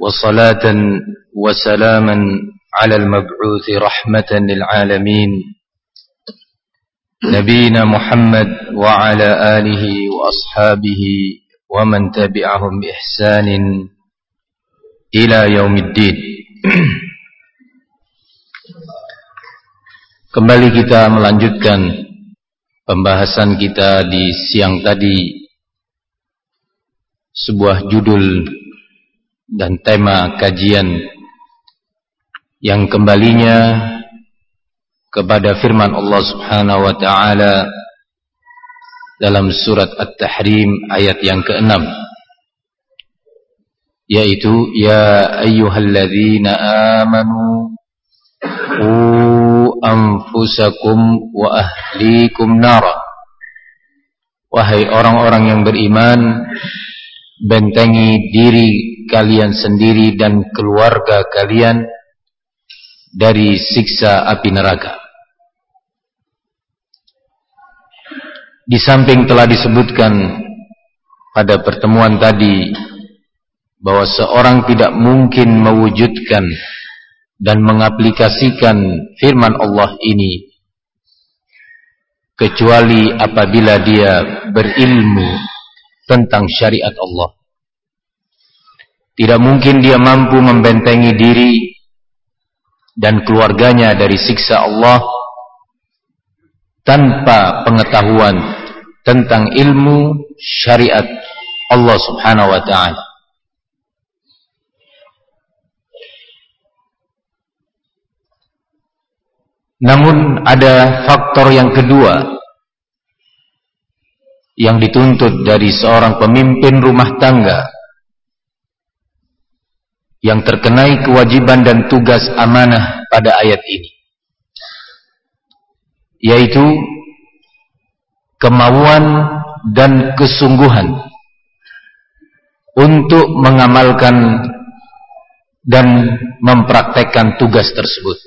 وصلاة وسلاما على المبعوث رحمة للعالمين نبينا محمد وعلى آله وأصحابه ومن تبعهم بإحسان إلى يوم الدين Kembali kita melanjutkan pembahasan kita di siang tadi sebuah judul dan tema kajian yang kembalinya kepada firman Allah Subhanahu wa taala dalam surat At-Tahrim ayat yang ke-6 yaitu ya ayyuhalladzina amanu qu anfusakum wa ahlikum nara. Wahai orang-orang yang beriman bentengi diri kalian sendiri dan keluarga kalian dari siksa api neraka. Di samping telah disebutkan pada pertemuan tadi bahwa seorang tidak mungkin mewujudkan dan mengaplikasikan firman Allah ini kecuali apabila dia berilmu tentang syariat Allah. Tidak mungkin dia mampu membentengi diri dan keluarganya dari siksa Allah tanpa pengetahuan tentang ilmu syariat Allah Subhanahu wa taala. Namun ada faktor yang kedua yang dituntut dari seorang pemimpin rumah tangga yang terkenai kewajiban dan tugas amanah pada ayat ini. Yaitu kemauan dan kesungguhan untuk mengamalkan dan mempraktekkan tugas tersebut.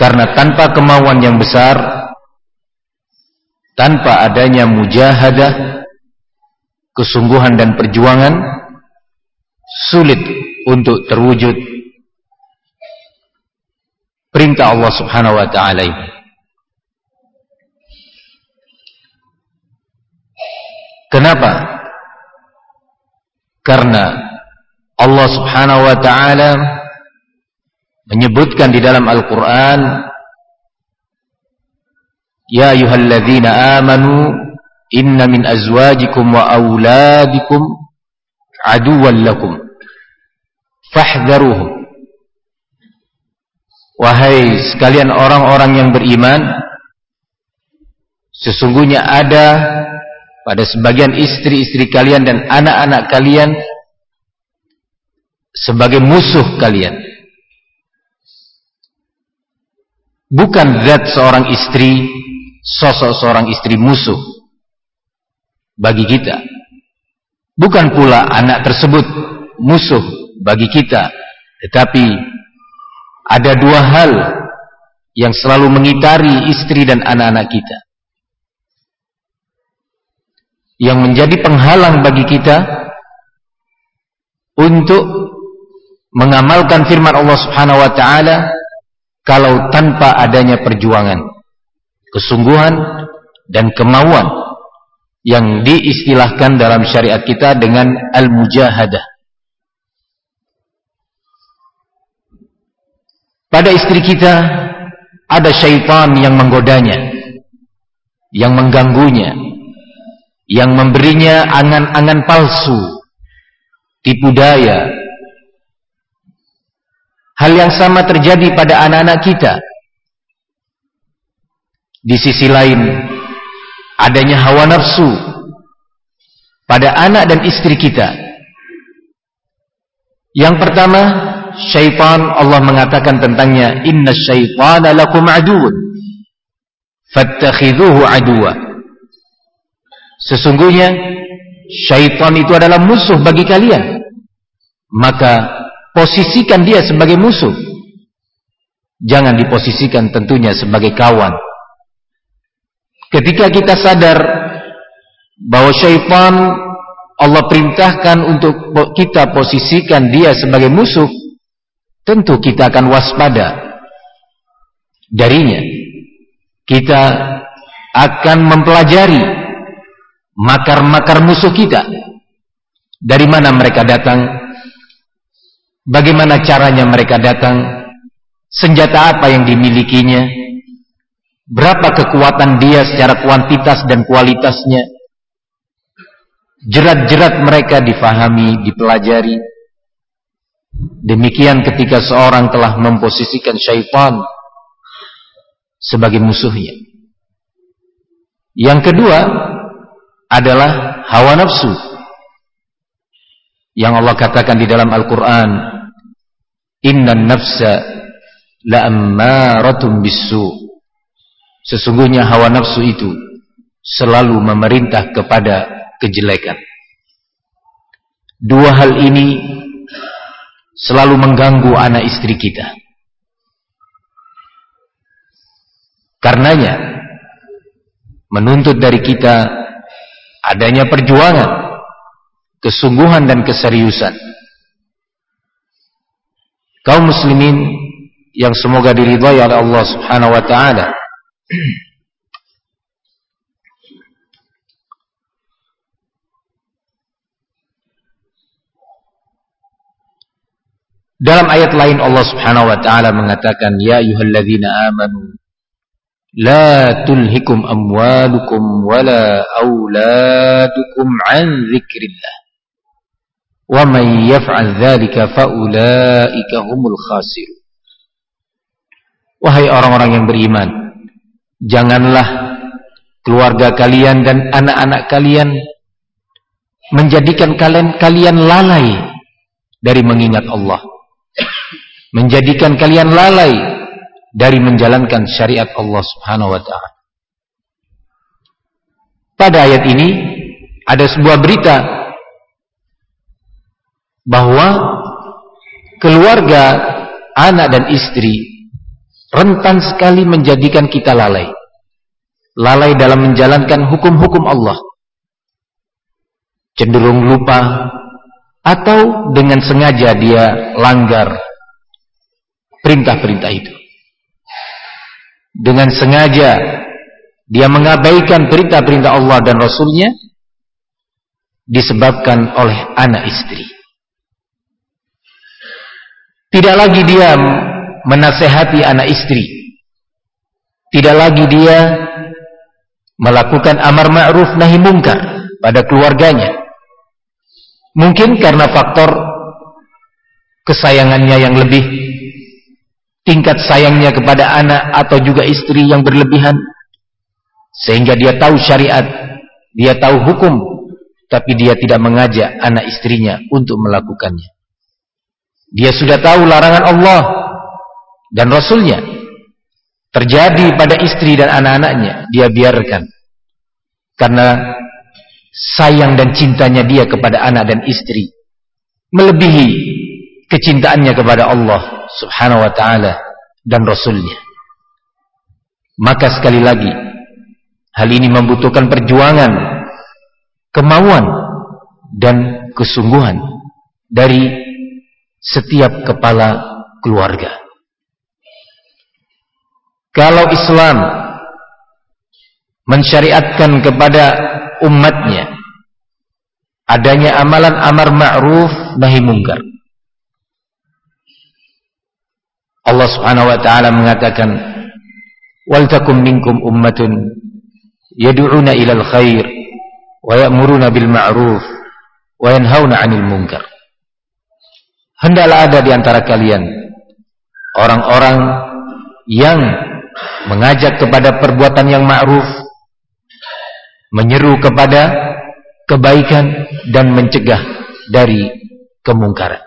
Karena tanpa kemauan yang besar tanpa adanya mujahadah kesungguhan dan perjuangan sulit untuk terwujud perintah Allah Subhanahu wa taala ini Kenapa? Karena Allah Subhanahu wa taala menyebutkan di dalam Al-Qur'an Ya ayyuhalladzina amanu inna min azwajikum wa auladikum aduwwan lakum fahdharuhum Wahai sekalian orang-orang yang beriman sesungguhnya ada pada sebagian istri-istri kalian dan anak-anak kalian sebagai musuh kalian. Bukan zat seorang istri sosok seorang istri musuh bagi kita. Bukan pula anak tersebut musuh bagi kita, tetapi ada dua hal yang selalu mengitari istri dan anak-anak kita. Yang menjadi penghalang bagi kita untuk mengamalkan firman Allah Subhanahu wa taala kalau tanpa adanya perjuangan kesungguhan dan kemauan yang diistilahkan dalam syariat kita dengan al-mujahadah. Pada istri kita ada syaitan yang menggodanya, yang mengganggunya, yang memberinya angan-angan palsu, tipu daya. Hal yang sama terjadi pada anak-anak kita di sisi lain adanya hawa nafsu pada anak dan istri kita. Yang pertama, syaitan Allah mengatakan tentangnya, "Inna syaitana lakum aduun, fattakhidhuhu aduwa." Sesungguhnya syaitan itu adalah musuh bagi kalian. Maka posisikan dia sebagai musuh. Jangan diposisikan tentunya sebagai kawan. Ketika kita sadar bahwa syaitan Allah perintahkan untuk kita posisikan dia sebagai musuh, tentu kita akan waspada darinya. Kita akan mempelajari makar-makar musuh kita. Dari mana mereka datang? Bagaimana caranya mereka datang? Senjata apa yang dimilikinya? Berapa kekuatan dia secara kuantitas dan kualitasnya? jerat-jerat mereka difahami, dipelajari. Demikian ketika seorang telah memposisikan syaitan sebagai musuhnya. Yang kedua adalah hawa nafsu. Yang Allah katakan di dalam Al-Quran, Inna nafsa la'ammaratun bisu. Sesungguhnya hawa nafsu itu selalu memerintah kepada kejelekan. Dua hal ini selalu mengganggu anak istri kita. Karenanya menuntut dari kita adanya perjuangan, kesungguhan dan keseriusan. Kaum muslimin yang semoga diridhai oleh Allah Subhanahu wa taala Dalam ayat lain Allah Subhanahu wa taala mengatakan ya ayyuhalladzina amanu la tulhikum amwalukum wala auladukum an dzikrillah wa man yaf'al dzalika faulaika humul khasirun. Wahai orang-orang yang beriman janganlah keluarga kalian dan anak-anak kalian menjadikan kalian kalian lalai dari mengingat Allah menjadikan kalian lalai dari menjalankan syariat Allah Subhanahu wa taala. Pada ayat ini ada sebuah berita bahwa keluarga, anak dan istri rentan sekali menjadikan kita lalai. Lalai dalam menjalankan hukum-hukum Allah. Cenderung lupa atau dengan sengaja dia langgar perintah-perintah itu. Dengan sengaja dia mengabaikan perintah-perintah Allah dan Rasulnya disebabkan oleh anak istri. Tidak lagi dia menasehati anak istri. Tidak lagi dia melakukan amar ma'ruf nahi mungkar pada keluarganya. Mungkin karena faktor kesayangannya yang lebih tingkat sayangnya kepada anak atau juga istri yang berlebihan sehingga dia tahu syariat dia tahu hukum tapi dia tidak mengajak anak istrinya untuk melakukannya dia sudah tahu larangan Allah dan Rasulnya terjadi pada istri dan anak-anaknya dia biarkan karena sayang dan cintanya dia kepada anak dan istri melebihi kecintaannya kepada Allah subhanahu wa ta'ala dan Rasulnya. Maka sekali lagi, hal ini membutuhkan perjuangan, kemauan, dan kesungguhan dari setiap kepala keluarga. Kalau Islam mensyariatkan kepada umatnya adanya amalan amar ma'ruf nahi mungkar. Allah Subhanahu wa taala mengatakan wal takum minkum ummatun yad'una ilal khair wa ya'muruna bil ma'ruf wa yanhauna 'anil munkar. Hendaklah ada di antara kalian orang-orang yang mengajak kepada perbuatan yang ma'ruf menyeru kepada kebaikan dan mencegah dari kemungkaran.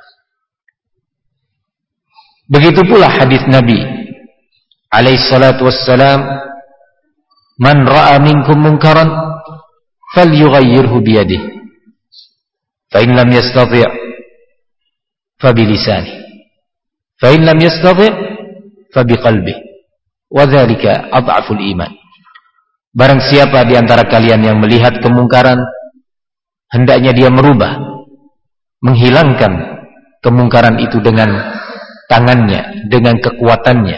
Begitu pula hadis Nabi alaihi salatu wassalam Man ra'a minkum munkaran falyughayyirhu bi yadihi fa in lam yastati' fa bi lam yastati' fa bi wa dzalika adhaful iman. Barang siapa di antara kalian yang melihat kemungkaran hendaknya dia merubah menghilangkan kemungkaran itu dengan tangannya dengan kekuatannya.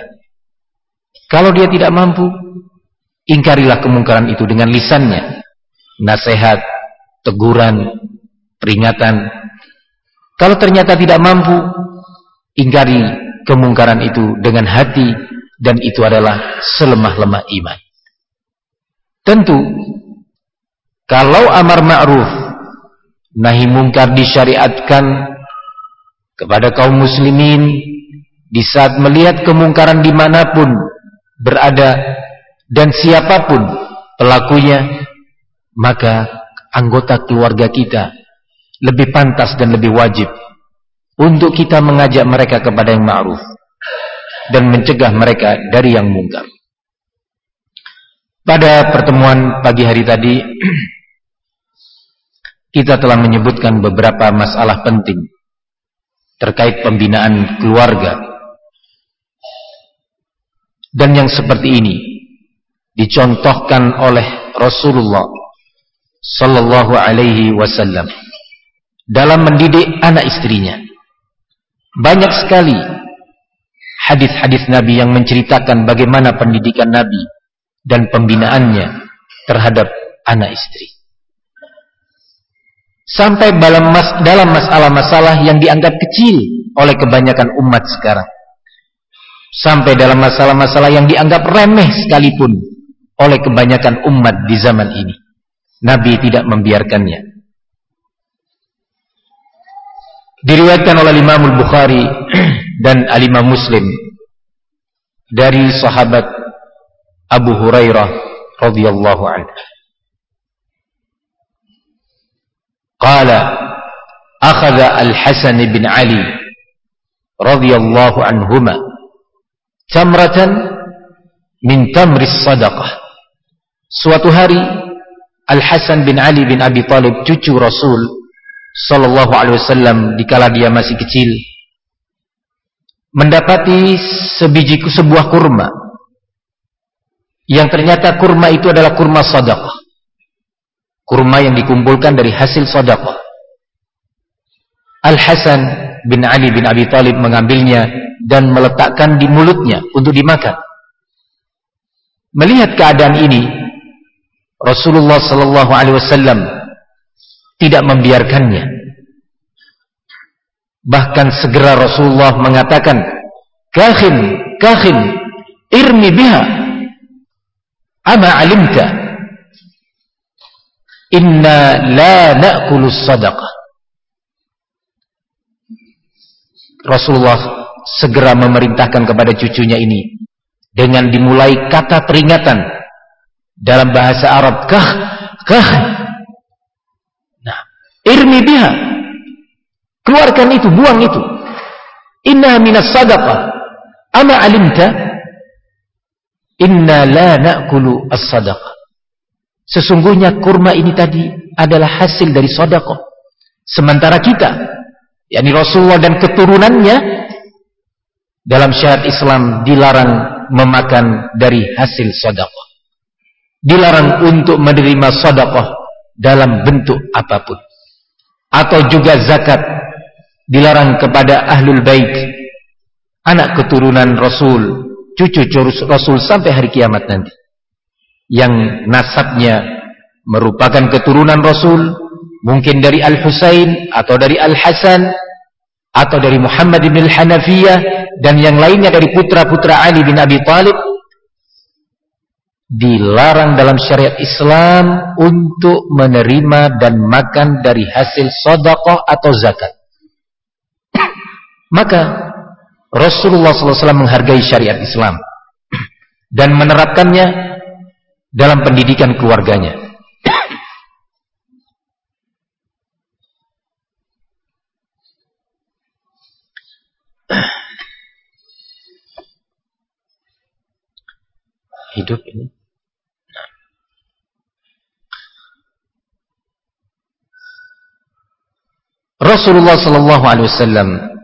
Kalau dia tidak mampu ingkarilah kemungkaran itu dengan lisannya. Nasihat teguran peringatan. Kalau ternyata tidak mampu ingkari kemungkaran itu dengan hati dan itu adalah selemah-lemah iman. Tentu kalau amar ma'ruf nahi mungkar disyariatkan kepada kaum muslimin di saat melihat kemungkaran di mana pun berada dan siapa pun pelakunya maka anggota keluarga kita lebih pantas dan lebih wajib untuk kita mengajak mereka kepada yang ma'ruf dan mencegah mereka dari yang mungkar pada pertemuan pagi hari tadi kita telah menyebutkan beberapa masalah penting terkait pembinaan keluarga dan yang seperti ini dicontohkan oleh Rasulullah sallallahu alaihi wasallam dalam mendidik anak istrinya. Banyak sekali hadis-hadis Nabi yang menceritakan bagaimana pendidikan Nabi dan pembinaannya terhadap anak istri. Sampai dalam masalah-masalah yang dianggap kecil oleh kebanyakan umat sekarang sampai dalam masalah-masalah yang dianggap remeh sekalipun oleh kebanyakan umat di zaman ini. Nabi tidak membiarkannya. Diriwayatkan oleh Imam Al-Bukhari dan Al-Imam Muslim dari sahabat Abu Hurairah radhiyallahu anhu. Qala akhadha Al-Hasan bin Ali radhiyallahu anhuma tamratan min tamris sadaqah. Suatu hari Al-Hasan bin Ali bin Abi Talib cucu Rasul sallallahu alaihi wasallam dikala dia masih kecil mendapati sebiji sebuah kurma yang ternyata kurma itu adalah kurma sadaqah. Kurma yang dikumpulkan dari hasil sadaqah. Al-Hasan bin Ali bin Abi Talib mengambilnya dan meletakkan di mulutnya untuk dimakan. Melihat keadaan ini, Rasulullah sallallahu alaihi wasallam tidak membiarkannya. Bahkan segera Rasulullah mengatakan, "Kakhin, kakhin, irmi biha. Ama alimta inna la na'kulu sadaqah." Rasulullah segera memerintahkan kepada cucunya ini dengan dimulai kata peringatan dalam bahasa Arab kah kah nah irmi biha keluarkan itu buang itu. Inna minas sadaqah ama alimta? Inna la na'kulu as-sadaqah sesungguhnya kurma ini tadi adalah hasil dari sedekah sementara kita yakni Rasulullah dan keturunannya dalam syariat Islam dilarang memakan dari hasil sedekah. Dilarang untuk menerima sedekah dalam bentuk apa pun. Atau juga zakat dilarang kepada ahlul bait, anak keturunan Rasul, cucu Rasul sampai hari kiamat nanti. Yang nasabnya merupakan keturunan Rasul, mungkin dari Al-Husain atau dari Al-Hasan atau dari Muhammad bin Al-Hanafiyah dan yang lainnya dari putra-putra Ali bin Abi Talib dilarang dalam syariat Islam untuk menerima dan makan dari hasil sodakoh atau zakat. Maka Rasulullah SAW menghargai syariat Islam dan menerapkannya dalam pendidikan keluarganya. hidup ini. Rasulullah Sallallahu Alaihi Wasallam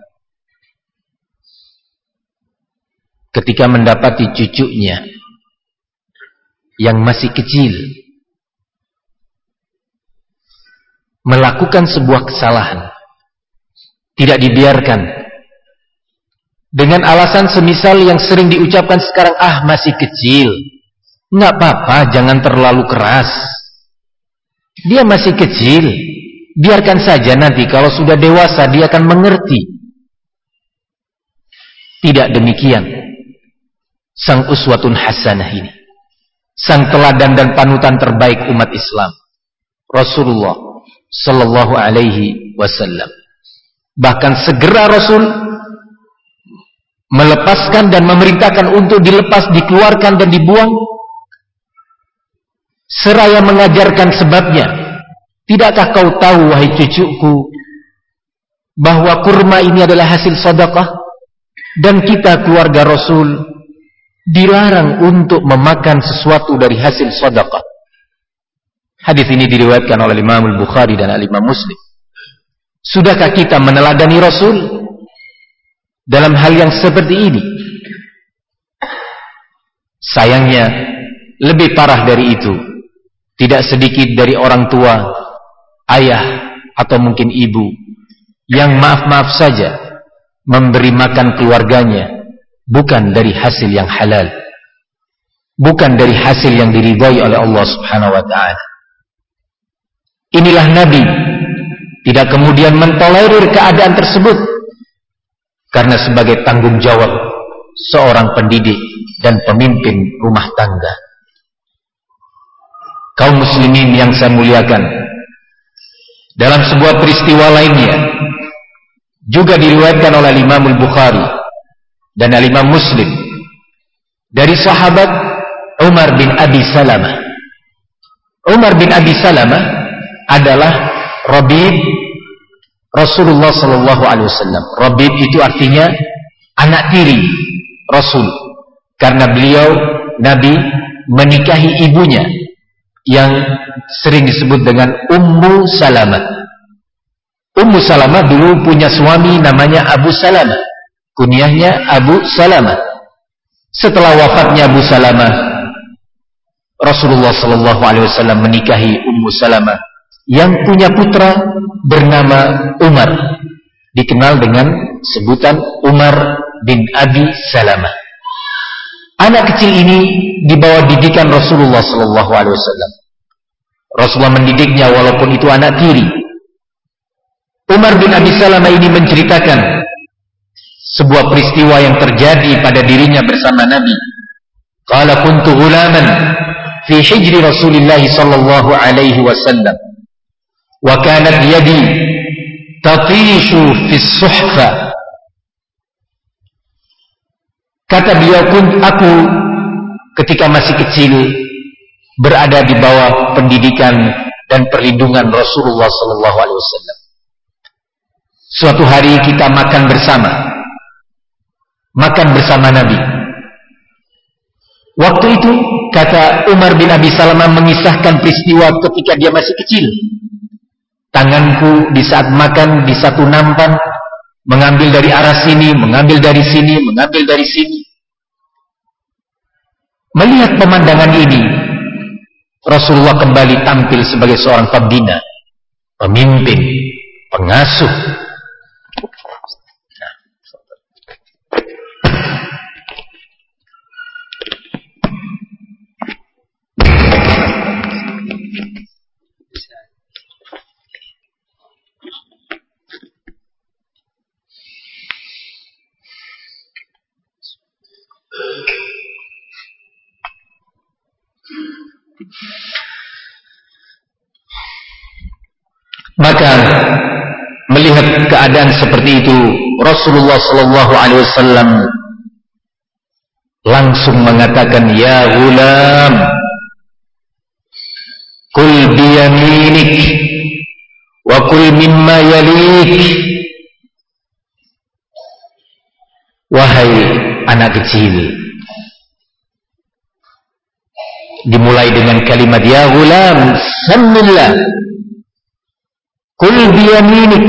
ketika mendapati cucunya yang masih kecil melakukan sebuah kesalahan tidak dibiarkan dengan alasan semisal yang sering diucapkan sekarang ah masih kecil nggak apa-apa jangan terlalu keras. Dia masih kecil biarkan saja nanti kalau sudah dewasa dia akan mengerti. Tidak demikian sang uswatun hasanah ini. Sang teladan dan panutan terbaik umat Islam. Rasulullah sallallahu alaihi wasallam. Bahkan segera Rasul melepaskan dan memerintahkan untuk dilepas, dikeluarkan dan dibuang. Seraya mengajarkan sebabnya. Tidakkah kau tahu wahai cucuku bahwa kurma ini adalah hasil sedekah? Dan kita keluarga Rasul dilarang untuk memakan sesuatu dari hasil sedekah hadis ini diriwayatkan oleh Imam Al-Bukhari dan Al-Imam Muslim sudahkah kita meneladani Rasul dalam hal yang seperti ini. Sayangnya, lebih parah dari itu. Tidak sedikit dari orang tua, ayah, atau mungkin ibu, yang maaf-maaf saja, memberi makan keluarganya, bukan dari hasil yang halal. Bukan dari hasil yang diridhai oleh Allah subhanahu wa ta'ala. Inilah Nabi, tidak kemudian mentolerir keadaan tersebut, karena sebagai tanggung jawab seorang pendidik dan pemimpin rumah tangga. Kaum muslimin yang saya muliakan, dalam sebuah peristiwa lainnya juga diriwayatkan oleh Imam Al-Bukhari dan Imam Muslim dari sahabat Umar bin Abi Salamah. Umar bin Abi Salamah adalah Rabib Rasulullah Shallallahu Alaihi Wasallam. Rabib itu artinya anak tiri Rasul, karena beliau Nabi menikahi ibunya yang sering disebut dengan Ummu Salamah. Ummu Salamah dulu punya suami namanya Abu Salamah, kunyahnya Abu Salamah. Setelah wafatnya Abu Salamah, Rasulullah Shallallahu Alaihi Wasallam menikahi Ummu Salamah yang punya putra bernama Umar dikenal dengan sebutan Umar bin Abi Salamah. Anak kecil ini dibawa didikan Rasulullah sallallahu alaihi wasallam. Rasulullah mendidiknya walaupun itu anak tiri. Umar bin Abi Salamah ini menceritakan sebuah peristiwa yang terjadi pada dirinya bersama Nabi. Qala kuntu ghulaman fi hijri Rasulillah sallallahu alaihi wasallam. Wa kanat yadi tatishu fi suhfa. Kata beliau pun aku ketika masih kecil berada di bawah pendidikan dan perlindungan Rasulullah sallallahu alaihi wasallam. Suatu hari kita makan bersama makan bersama Nabi waktu itu kata Umar bin Abi Salamah mengisahkan peristiwa ketika dia masih kecil tanganku di saat makan di satu nampan mengambil dari arah sini, mengambil dari sini, mengambil dari sini. Melihat pemandangan ini, Rasulullah kembali tampil sebagai seorang pembina, pemimpin, pengasuh. Maka melihat keadaan seperti itu Rasulullah sallallahu alaihi wasallam langsung mengatakan ya gulam kul biyaminik wa kul mimma yalik. Wahai anak kecil dimulai dengan kalimat ya gulam samillah kul biyaminik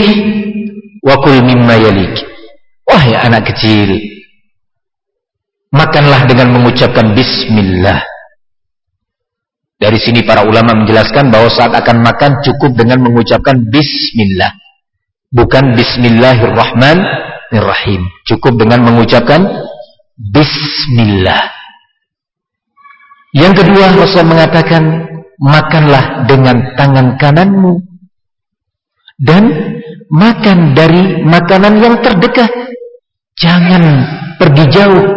wa kul mimma yalik. Wahai anak kecil makanlah dengan mengucapkan bismillah Dari sini para ulama menjelaskan bahwa saat akan makan cukup dengan mengucapkan bismillah. Bukan bismillahirrahmanirrahim. Cukup dengan mengucapkan bismillah. Yang kedua Rasul mengatakan makanlah dengan tangan kananmu dan makan dari makanan yang terdekat. Jangan pergi jauh.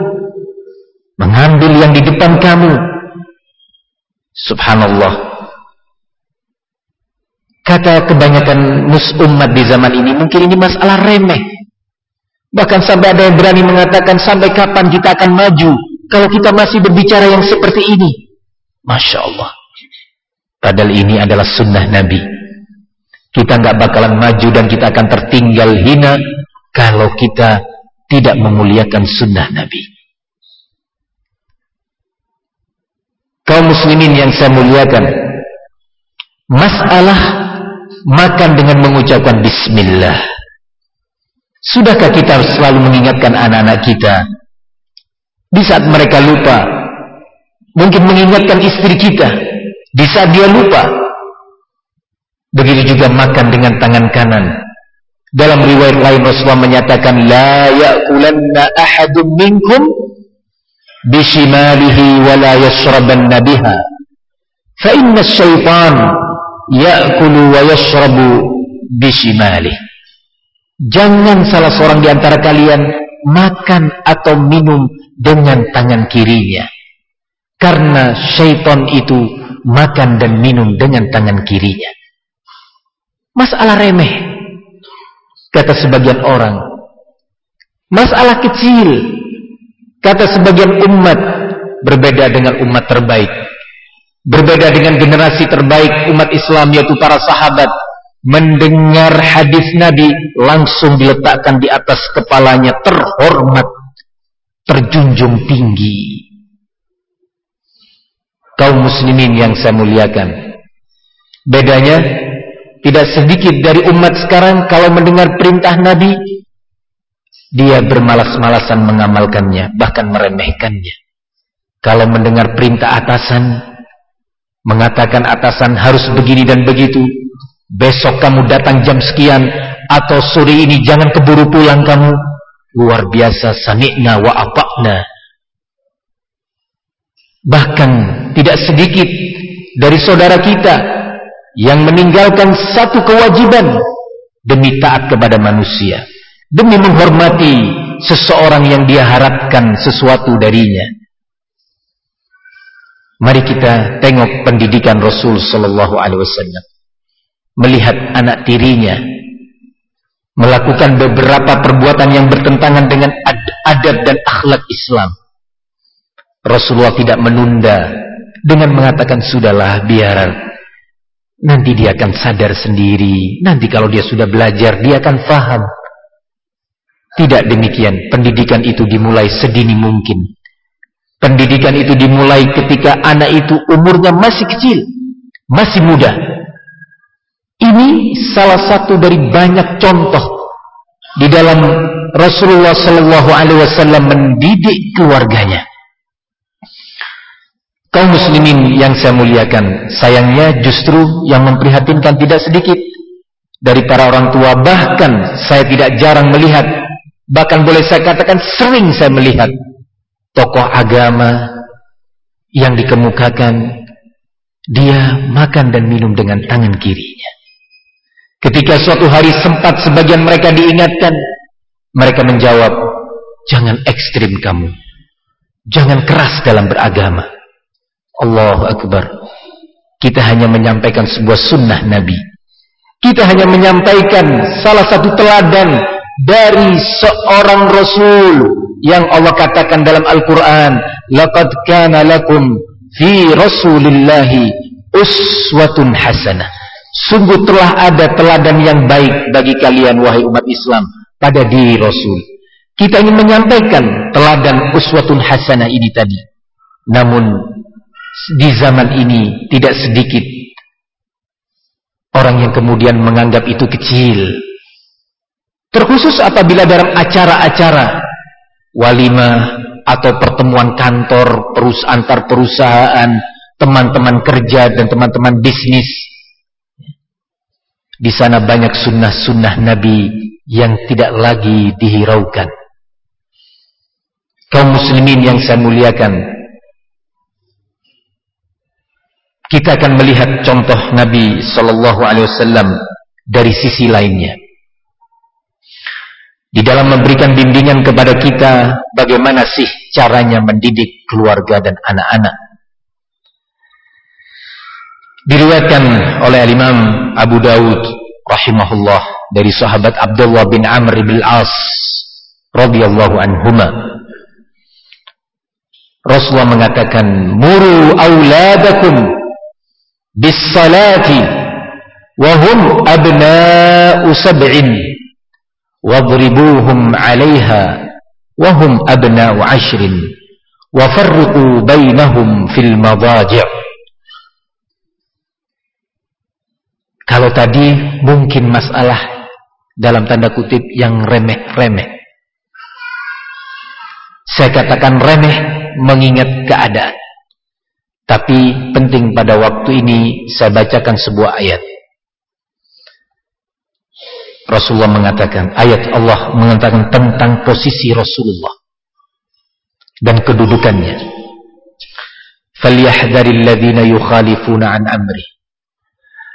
Mengambil yang di depan kamu. Subhanallah. Kata kebanyakan umat di zaman ini, mungkin ini masalah remeh. Bahkan sampai ada yang berani mengatakan sampai kapan kita akan maju kalau kita masih berbicara yang seperti ini. Masya Allah. Padahal ini adalah sunnah Nabi. Kita nggak bakalan maju dan kita akan tertinggal hina kalau kita tidak memuliakan sunnah Nabi. Kaum muslimin yang saya muliakan, masalah makan dengan mengucapkan bismillah. Sudahkah kita selalu mengingatkan anak-anak kita di saat mereka lupa? Mungkin mengingatkan istri kita di saat dia lupa. Begitu juga makan dengan tangan kanan dalam riwayat lain Rasulullah menyatakan la ya'kulanna ahadun minkum yashrabanna biha. Fa inna asy-syaitan ya'kulu wa yashrabu bishimalihi. Jangan salah seorang di antara kalian makan atau minum dengan tangan kirinya. Karena syaitan itu makan dan minum dengan tangan kirinya. Masalah remeh kata sebagian orang. Masalah kecil, kata sebagian umat, berbeda dengan umat terbaik. Berbeda dengan generasi terbaik umat Islam yaitu para sahabat. Mendengar hadis Nabi langsung diletakkan di atas kepalanya terhormat, terjunjung tinggi. Kaum muslimin yang saya muliakan. Bedanya tidak sedikit dari umat sekarang kalau mendengar perintah Nabi, dia bermalas-malasan mengamalkannya, bahkan meremehkannya. Kalau mendengar perintah atasan, mengatakan atasan harus begini dan begitu, besok kamu datang jam sekian, atau sore ini jangan keburu pulang kamu, luar biasa sami'na wa apakna. Bahkan tidak sedikit dari saudara kita yang meninggalkan satu kewajiban demi taat kepada manusia, demi menghormati seseorang yang dia harapkan sesuatu darinya. Mari kita tengok pendidikan Rasul sallallahu alaihi wasallam. Melihat anak tirinya melakukan beberapa perbuatan yang bertentangan dengan ad adab dan akhlak Islam. Rasulullah tidak menunda dengan mengatakan sudahlah biar Nanti dia akan sadar sendiri. Nanti kalau dia sudah belajar, dia akan faham. Tidak demikian. Pendidikan itu dimulai sedini mungkin. Pendidikan itu dimulai ketika anak itu umurnya masih kecil. Masih muda. Ini salah satu dari banyak contoh di dalam Rasulullah Sallallahu Alaihi Wasallam mendidik keluarganya. Kaum muslimin yang saya muliakan, sayangnya justru yang memprihatinkan tidak sedikit dari para orang tua, bahkan saya tidak jarang melihat, bahkan boleh saya katakan sering saya melihat tokoh agama yang dikemukakan dia makan dan minum dengan tangan kirinya. Ketika suatu hari sempat sebagian mereka diingatkan, mereka menjawab, jangan ekstrim kamu, jangan keras dalam beragama. Allah Akbar. Kita hanya menyampaikan sebuah sunnah Nabi. Kita hanya menyampaikan salah satu teladan dari seorang Rasul yang Allah katakan dalam Al-Quran. Laqad kana lakum fi Rasulillahi uswatun hasanah. Sungguh telah ada teladan yang baik bagi kalian wahai umat Islam pada diri Rasul. Kita ingin menyampaikan teladan uswatun hasanah ini tadi. Namun di zaman ini tidak sedikit orang yang kemudian menganggap itu kecil. Terkhusus apabila dalam acara-acara walimah atau pertemuan kantor perus antar perusahaan teman-teman kerja dan teman-teman bisnis. Di sana banyak sunnah-sunnah Nabi yang tidak lagi dihiraukan. Kaum muslimin yang saya muliakan, kita akan melihat contoh Nabi Shallallahu Alaihi Wasallam dari sisi lainnya. Di dalam memberikan bimbingan kepada kita bagaimana sih caranya mendidik keluarga dan anak-anak. Diriwayatkan oleh Imam Abu Dawud rahimahullah dari sahabat Abdullah bin Amr bin Al-As radhiyallahu anhuma. Rasulullah mengatakan, "Muru auladakum bis salati wa hum abna'u sab'in wa hum abna'u 'ashrin wa farriqu bainahum fil madaji'." Kalau tadi mungkin masalah dalam tanda kutip yang remeh-remeh. Saya katakan remeh mengingat keadaan. Tapi penting pada waktu ini saya bacakan sebuah ayat. Rasulullah mengatakan, ayat Allah mengatakan tentang posisi Rasulullah dan kedudukannya. فَلْيَحْذَرِ الَّذِينَ يُخَالِفُونَ عَنْ أَمْرِهِ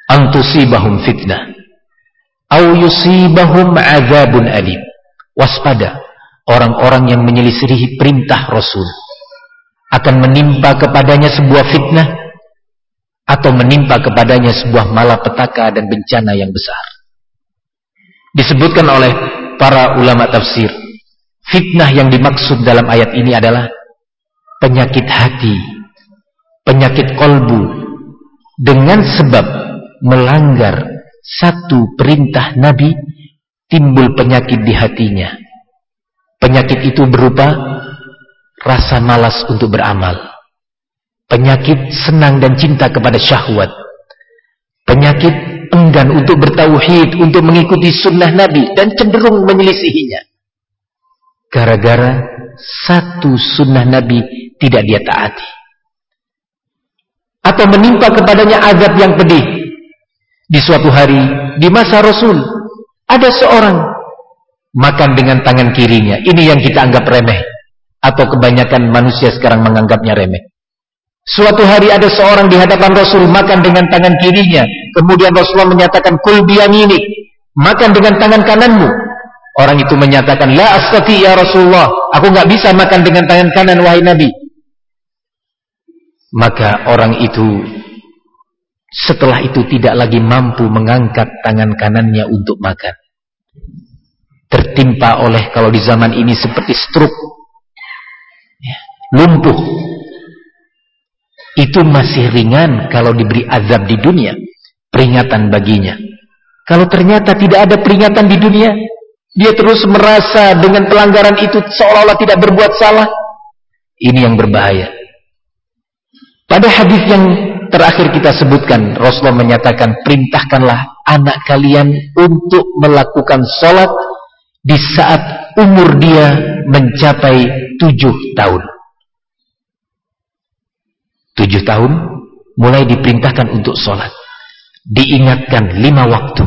antusibahum fitnah au yusibahum azabun alim waspada orang-orang yang menyelisihi perintah Rasul akan menimpa kepadanya sebuah fitnah atau menimpa kepadanya sebuah malapetaka dan bencana yang besar disebutkan oleh para ulama tafsir. Fitnah yang dimaksud dalam ayat ini adalah penyakit hati penyakit kolbu dengan sebab melanggar satu perintah Nabi timbul penyakit di hatinya. Penyakit itu berupa rasa malas untuk beramal penyakit senang dan cinta kepada syahwat penyakit enggan untuk bertauhid untuk mengikuti sunnah Nabi dan cenderung menyelisihinya gara-gara satu sunnah Nabi tidak dia taati atau menimpa kepadanya azab yang pedih di suatu hari, di masa Rasul, ada seorang makan dengan tangan kirinya. Ini yang kita anggap remeh. Atau kebanyakan manusia sekarang menganggapnya remeh. Suatu hari ada seorang di hadapan Rasul makan dengan tangan kirinya. Kemudian Rasulullah menyatakan, Kul ini Makan dengan tangan kananmu. Orang itu menyatakan, La astati ya Rasulullah. Aku nggak bisa makan dengan tangan kanan, wahai Nabi. Maka orang itu setelah itu tidak lagi mampu mengangkat tangan kanannya untuk makan. Tertimpa oleh kalau di zaman ini seperti stroke. Ya, lumpuh. Itu masih ringan kalau diberi azab di dunia. Peringatan baginya. Kalau ternyata tidak ada peringatan di dunia. Dia terus merasa dengan pelanggaran itu seolah-olah tidak berbuat salah. Ini yang berbahaya. Pada hadis yang terakhir kita sebutkan Rasulullah menyatakan perintahkanlah anak kalian untuk melakukan sholat di saat umur dia mencapai tujuh tahun tujuh tahun mulai diperintahkan untuk sholat. Diingatkan lima waktu.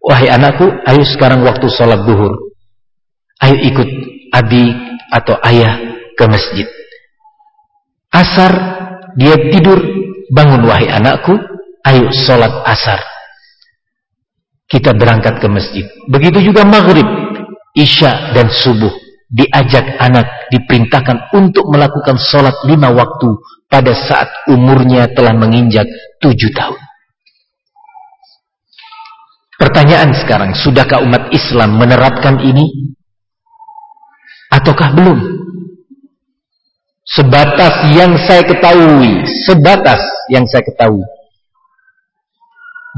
Wahai anakku ayo sekarang waktu sholat duhur. Ayo ikut abi atau ayah ke masjid. Asar dia tidur. Bangun wahai anakku ayo sholat asar. Kita berangkat ke masjid. Begitu juga maghrib isya dan subuh diajak anak diperintahkan untuk melakukan sholat lima waktu pada saat umurnya telah menginjak tujuh tahun. Pertanyaan sekarang sudahkah umat Islam menerapkan ini? Ataukah belum? Sebatas yang saya ketahui, sebatas yang saya ketahui.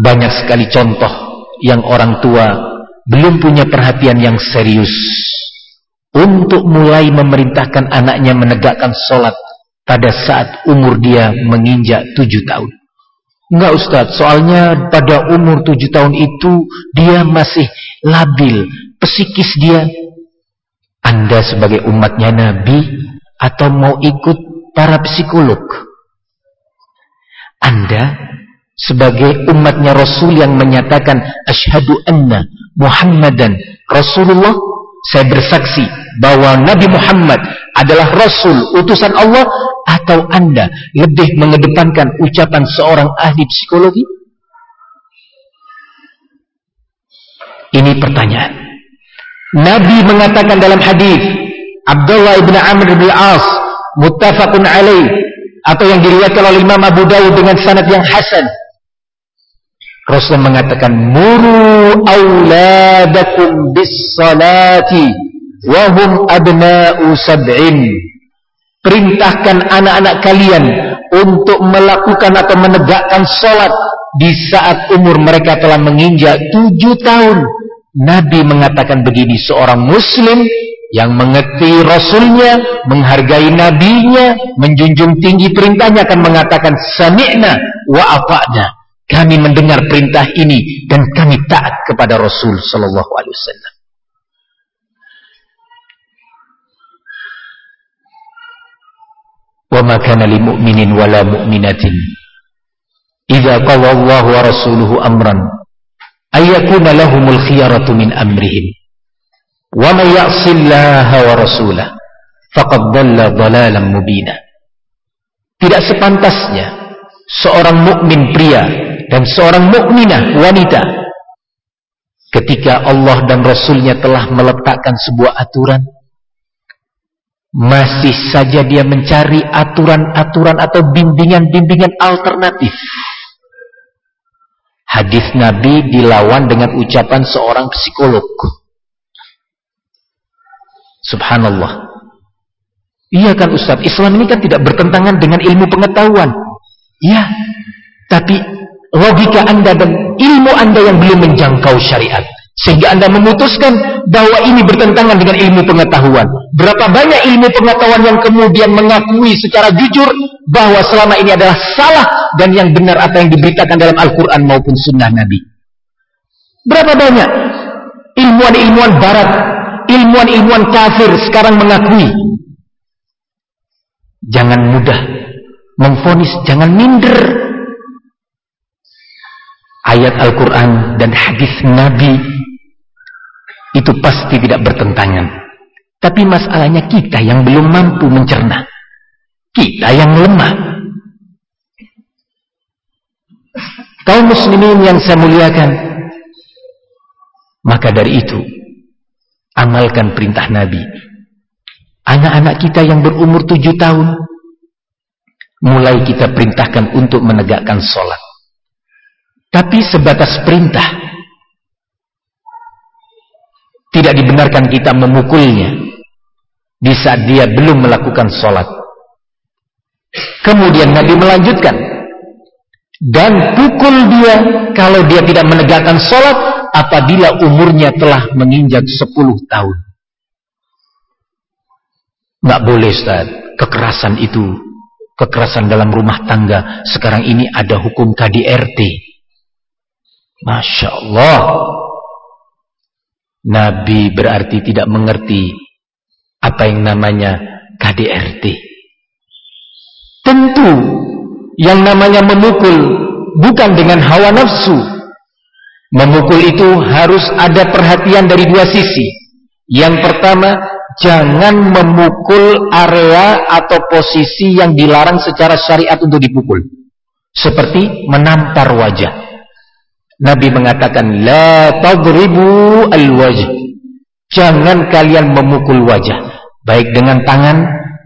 Banyak sekali contoh yang orang tua belum punya perhatian yang serius untuk mulai memerintahkan anaknya menegakkan sholat pada saat umur dia menginjak tujuh tahun. Enggak Ustaz, soalnya pada umur tujuh tahun itu dia masih labil, psikis dia. Anda sebagai umatnya Nabi atau mau ikut para psikolog Anda sebagai umatnya Rasul yang menyatakan asyhadu anna Muhammadan Rasulullah saya bersaksi bahwa Nabi Muhammad adalah Rasul utusan Allah atau Anda lebih mengedepankan ucapan seorang ahli psikologi? Ini pertanyaan. Nabi mengatakan dalam hadis Abdullah ibn Amr bin As muttafaqun alaih atau yang diriwayatkan oleh Imam Abu Dawud dengan sanad yang hasan. Rasul mengatakan muru auladakum bis salati wa hum abna'u sab'in. Perintahkan anak-anak kalian untuk melakukan atau menegakkan salat di saat umur mereka telah menginjak tujuh tahun Nabi mengatakan begini, seorang muslim yang mengerti rasulnya, menghargai nabinya, menjunjung tinggi perintahnya akan mengatakan sami'na wa ata'na. Kami mendengar perintah ini dan kami taat kepada Rasul sallallahu alaihi wasallam. Wa ma kana lil mu'minin wala mu'minatin. Idza qala Allah wa rasuluhu amran ayyakuna lahumul khiyaratu min amrihim. Wa may ya'sillaha wa rasulah faqad dhalla dhalalan mubina. Tidak sepantasnya seorang mukmin pria dan seorang mukminah wanita ketika Allah dan Rasulnya telah meletakkan sebuah aturan masih saja dia mencari aturan-aturan atau bimbingan-bimbingan alternatif Hadis Nabi dilawan dengan ucapan seorang psikolog. Subhanallah. Iya kan Ustaz, Islam ini kan tidak bertentangan dengan ilmu pengetahuan. Iya, tapi logika Anda dan ilmu Anda yang belum menjangkau syariat. Sehingga Anda memutuskan bahwa ini bertentangan dengan ilmu pengetahuan. Berapa banyak ilmu pengetahuan yang kemudian mengakui secara jujur bahwa selama ini adalah salah dan yang benar apa yang diberitakan dalam Al-Quran maupun sunnah Nabi. Berapa banyak ilmuwan-ilmuwan barat, ilmuwan-ilmuwan kafir sekarang mengakui. Jangan mudah memfonis, jangan minder. Ayat Al-Quran dan hadis Nabi itu pasti tidak bertentangan. Tapi masalahnya kita yang belum mampu mencerna. Kita yang lemah. Kaum muslimin yang saya muliakan. Maka dari itu, amalkan perintah Nabi. Anak-anak kita yang berumur tujuh tahun, mulai kita perintahkan untuk menegakkan sholat. Tapi sebatas perintah, tidak dibenarkan kita memukulnya di saat dia belum melakukan sholat. Kemudian Nabi melanjutkan dan pukul dia kalau dia tidak menegakkan sholat apabila umurnya telah menginjak 10 tahun. Nggak boleh Ustaz, kekerasan itu, kekerasan dalam rumah tangga sekarang ini ada hukum KDRT. Masya Allah Nabi berarti tidak mengerti apa yang namanya KDRT. Tentu yang namanya memukul bukan dengan hawa nafsu. Memukul itu harus ada perhatian dari dua sisi. Yang pertama, jangan memukul area atau posisi yang dilarang secara syariat untuk dipukul. Seperti menampar wajah. Nabi mengatakan la tadribu alwajh. Jangan kalian memukul wajah baik dengan tangan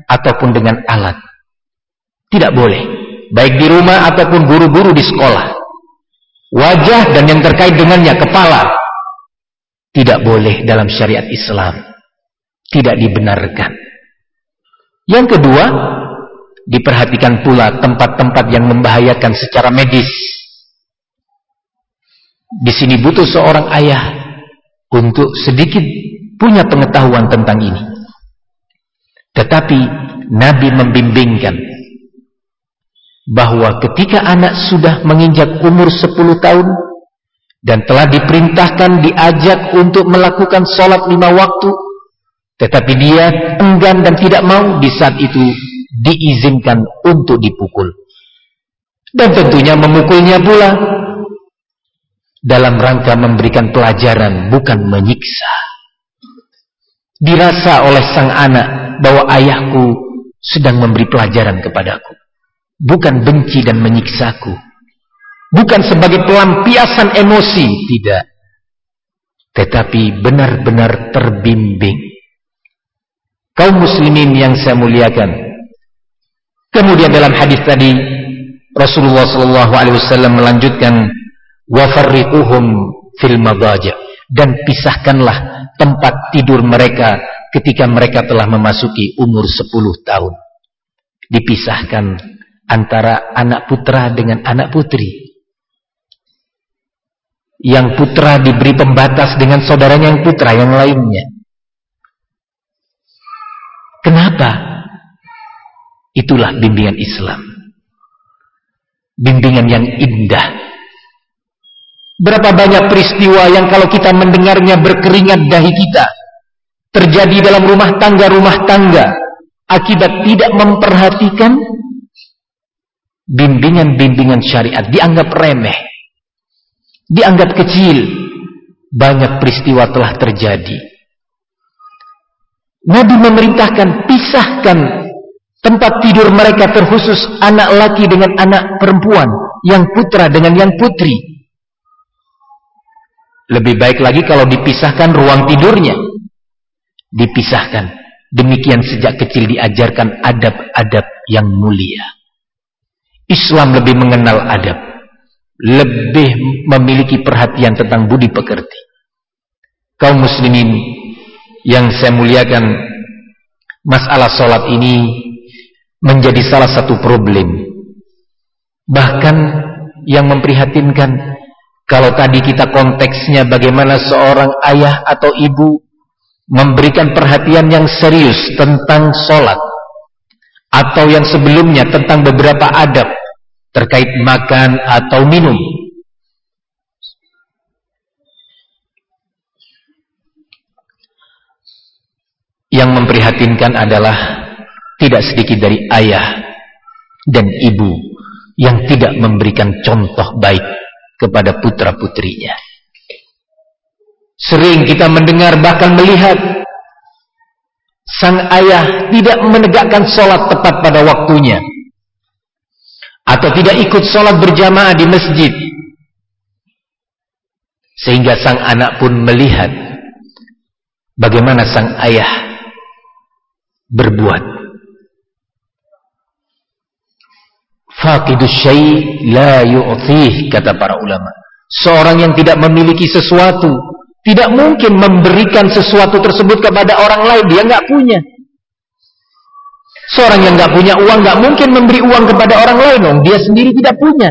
ataupun dengan alat. Tidak boleh. Baik di rumah ataupun guru-guru di sekolah. Wajah dan yang terkait dengannya kepala tidak boleh dalam syariat Islam. Tidak dibenarkan. Yang kedua, diperhatikan pula tempat-tempat yang membahayakan secara medis di sini butuh seorang ayah untuk sedikit punya pengetahuan tentang ini. Tetapi Nabi membimbingkan bahwa ketika anak sudah menginjak umur 10 tahun dan telah diperintahkan diajak untuk melakukan sholat lima waktu tetapi dia enggan dan tidak mau di saat itu diizinkan untuk dipukul dan tentunya memukulnya pula dalam rangka memberikan pelajaran bukan menyiksa. Dirasa oleh sang anak bahwa ayahku sedang memberi pelajaran kepadaku. Bukan benci dan menyiksaku. Bukan sebagai pelampiasan emosi tidak. Tetapi benar-benar terbimbing. Kaum muslimin yang saya muliakan. Kemudian dalam hadis tadi Rasulullah sallallahu alaihi wasallam melanjutkan wa farriquhum fil madaja dan pisahkanlah tempat tidur mereka ketika mereka telah memasuki umur 10 tahun. Dipisahkan antara anak putra dengan anak putri. Yang putra diberi pembatas dengan saudaranya yang putra yang lainnya. Kenapa? Itulah bimbingan Islam. Bimbingan yang indah. Berapa banyak peristiwa yang kalau kita mendengarnya berkeringat dahi kita. Terjadi dalam rumah tangga-rumah tangga. Akibat tidak memperhatikan bimbingan-bimbingan syariat. Dianggap remeh. Dianggap kecil. Banyak peristiwa telah terjadi. Nabi memerintahkan pisahkan Tempat tidur mereka terkhusus anak laki dengan anak perempuan, yang putra dengan yang putri. Lebih baik lagi kalau dipisahkan ruang tidurnya. Dipisahkan. Demikian sejak kecil diajarkan adab-adab yang mulia. Islam lebih mengenal adab. Lebih memiliki perhatian tentang budi pekerti. Kaum muslimin yang saya muliakan, masalah solat ini menjadi salah satu problem. Bahkan yang memprihatinkan kalau tadi kita konteksnya bagaimana seorang ayah atau ibu memberikan perhatian yang serius tentang sholat atau yang sebelumnya tentang beberapa adab terkait makan atau minum. Yang memprihatinkan adalah tidak sedikit dari ayah dan ibu yang tidak memberikan contoh baik kepada putra-putrinya. Sering kita mendengar bahkan melihat sang ayah tidak menegakkan sholat tepat pada waktunya. Atau tidak ikut sholat berjamaah di masjid. Sehingga sang anak pun melihat bagaimana sang ayah berbuat Faqidus syai' la yu'tih kata para ulama. Seorang yang tidak memiliki sesuatu tidak mungkin memberikan sesuatu tersebut kepada orang lain, dia nggak punya. Seorang yang nggak punya uang nggak mungkin memberi uang kepada orang lain, dong. dia sendiri tidak punya.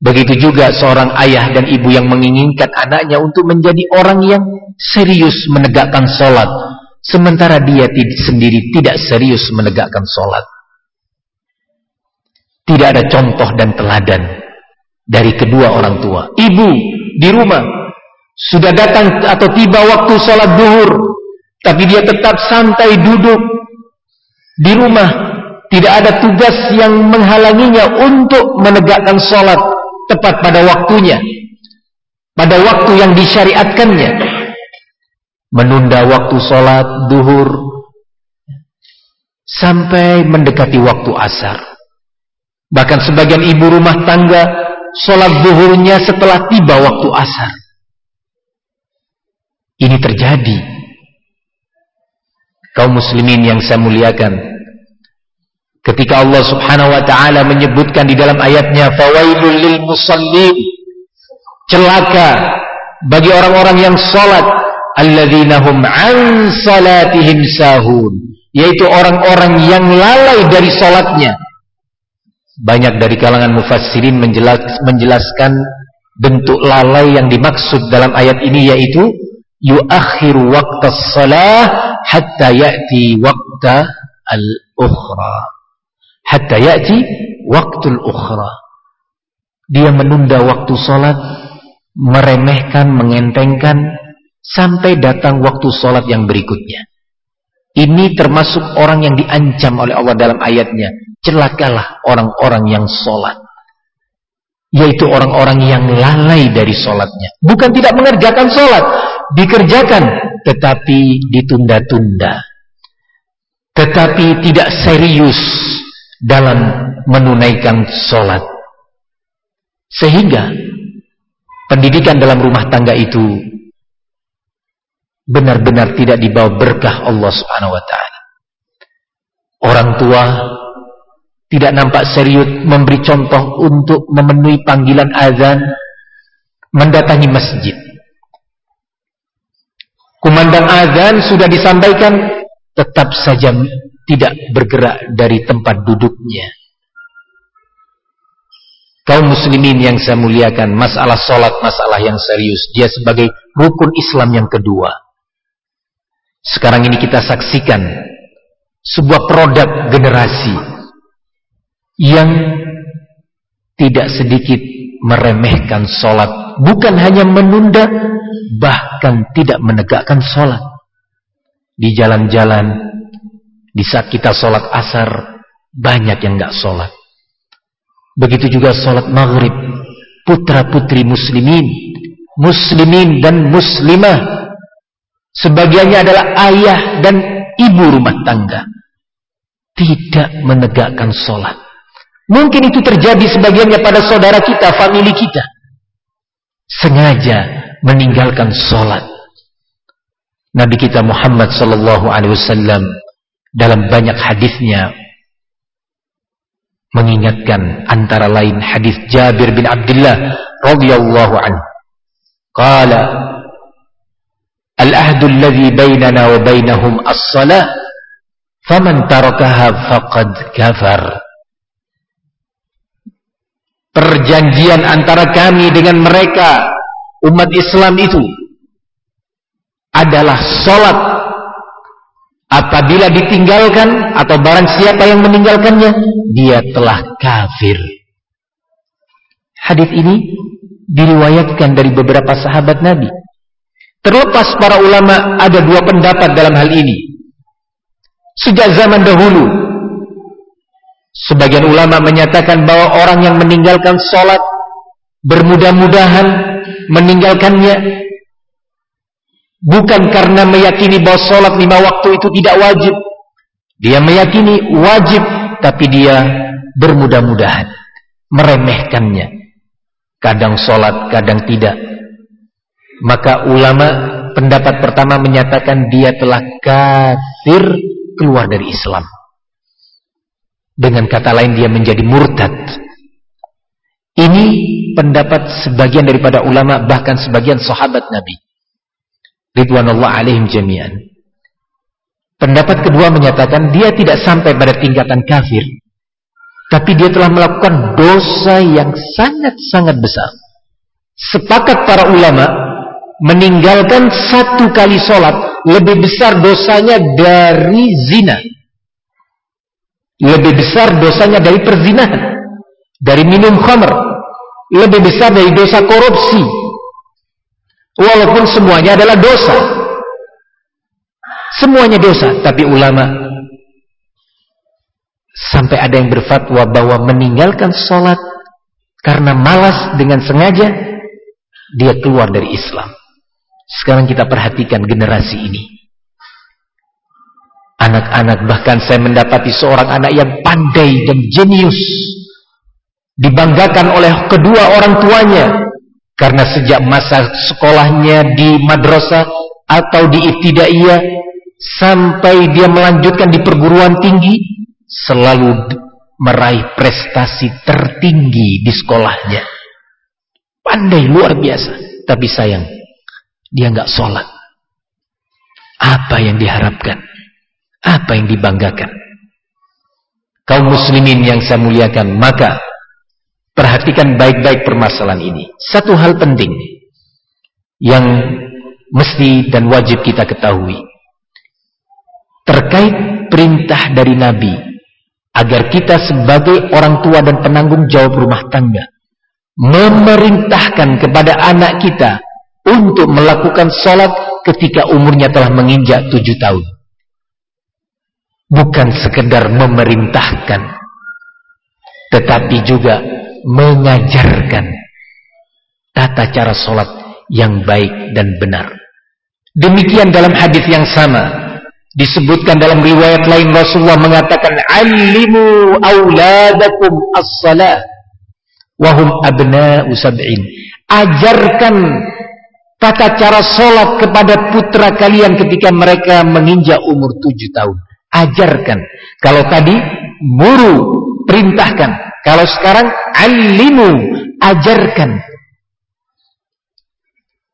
Begitu juga seorang ayah dan ibu yang menginginkan anaknya untuk menjadi orang yang serius menegakkan sholat. Sementara dia sendiri tidak serius menegakkan sholat. Tidak ada contoh dan teladan dari kedua orang tua. Ibu di rumah sudah datang atau tiba waktu sholat duhur, tapi dia tetap santai duduk di rumah. Tidak ada tugas yang menghalanginya untuk menegakkan sholat tepat pada waktunya, pada waktu yang disyariatkannya. Menunda waktu sholat duhur sampai mendekati waktu asar. Bahkan sebagian ibu rumah tangga sholat zuhurnya setelah tiba waktu asar. Ini terjadi. Kaum muslimin yang saya muliakan. Ketika Allah subhanahu wa ta'ala menyebutkan di dalam ayatnya. Fawailul lil musallin. Celaka bagi orang-orang yang sholat. Alladhinahum an salatihim sahun. Yaitu orang-orang yang lalai dari sholatnya banyak dari kalangan mufassirin menjelas, menjelaskan bentuk lalai yang dimaksud dalam ayat ini yaitu yuakhiru waqta salah hatta ya'ti waqta al-ukhra. Hatta ya'ti waqtul ukhra. Dia menunda waktu salat, meremehkan, mengentengkan sampai datang waktu salat yang berikutnya. Ini termasuk orang yang diancam oleh Allah dalam ayatnya celakalah orang-orang yang sholat yaitu orang-orang yang lalai dari sholatnya. Bukan tidak mengerjakan sholat, dikerjakan, tetapi ditunda-tunda. Tetapi tidak serius dalam menunaikan sholat. Sehingga pendidikan dalam rumah tangga itu benar-benar tidak dibawa berkah Allah Subhanahu wa taala. Orang tua tidak nampak serius memberi contoh untuk memenuhi panggilan azan mendatangi masjid. Kumandang azan sudah disampaikan tetap saja tidak bergerak dari tempat duduknya. Kaum muslimin yang saya muliakan, masalah solat masalah yang serius. Dia sebagai rukun Islam yang kedua. Sekarang ini kita saksikan sebuah produk generasi yang tidak sedikit meremehkan sholat bukan hanya menunda bahkan tidak menegakkan sholat di jalan-jalan di saat kita sholat asar banyak yang gak sholat begitu juga sholat maghrib putra putri muslimin muslimin dan muslimah sebagiannya adalah ayah dan ibu rumah tangga tidak menegakkan sholat Mungkin itu terjadi sebagiannya pada saudara kita, famili kita. Sengaja meninggalkan sholat. Nabi kita Muhammad sallallahu alaihi wasallam dalam banyak hadisnya mengingatkan antara lain hadis Jabir bin Abdullah radhiyallahu anhu. Qala Al-ahdu alladhi bainana wa bainahum as-salah faman tarakaha faqad kafar perjanjian antara kami dengan mereka umat Islam itu adalah solat apabila ditinggalkan atau barang siapa yang meninggalkannya dia telah kafir. Hadis ini diriwayatkan dari beberapa sahabat Nabi. Terlepas para ulama ada dua pendapat dalam hal ini. Sejak zaman dahulu Sebagian ulama menyatakan bahwa orang yang meninggalkan sholat bermudah-mudahan meninggalkannya bukan karena meyakini bahwa sholat lima waktu itu tidak wajib. Dia meyakini wajib tapi dia bermudah-mudahan meremehkannya. Kadang sholat, kadang tidak. Maka ulama pendapat pertama menyatakan dia telah kafir keluar dari Islam. Dengan kata lain dia menjadi murtad. Ini pendapat sebagian daripada ulama bahkan sebagian sahabat Nabi. Ridwanullah alaihim jami'an. Pendapat kedua menyatakan dia tidak sampai pada tingkatan kafir. Tapi dia telah melakukan dosa yang sangat-sangat besar. Sepakat para ulama meninggalkan satu kali sholat lebih besar dosanya dari zina lebih besar dosanya dari perzinahan, dari minum khamr, lebih besar dari dosa korupsi. Walaupun semuanya adalah dosa. Semuanya dosa, tapi ulama sampai ada yang berfatwa bahwa meninggalkan sholat karena malas dengan sengaja dia keluar dari Islam. Sekarang kita perhatikan generasi ini. Anak-anak bahkan saya mendapati seorang anak yang pandai dan jenius. Dibanggakan oleh kedua orang tuanya. Karena sejak masa sekolahnya di madrasah atau di ibtidaiyah. Sampai dia melanjutkan di perguruan tinggi. Selalu meraih prestasi tertinggi di sekolahnya. Pandai luar biasa. Tapi sayang, dia nggak sholat. Apa yang diharapkan? Apa yang dibanggakan? Kaum muslimin yang saya muliakan, maka perhatikan baik-baik permasalahan ini. Satu hal penting yang mesti dan wajib kita ketahui. Terkait perintah dari Nabi agar kita sebagai orang tua dan penanggung jawab rumah tangga memerintahkan kepada anak kita untuk melakukan sholat ketika umurnya telah menginjak tujuh tahun bukan sekedar memerintahkan tetapi juga mengajarkan tata cara sholat yang baik dan benar. Demikian dalam hadis yang sama disebutkan dalam riwayat lain Rasulullah mengatakan alimu auladakum as-salah wahum abna'u sab'in ajarkan tata cara sholat kepada putra kalian ketika mereka menginjak umur tujuh tahun ajarkan. Kalau tadi buru perintahkan. Kalau sekarang alimu ajarkan.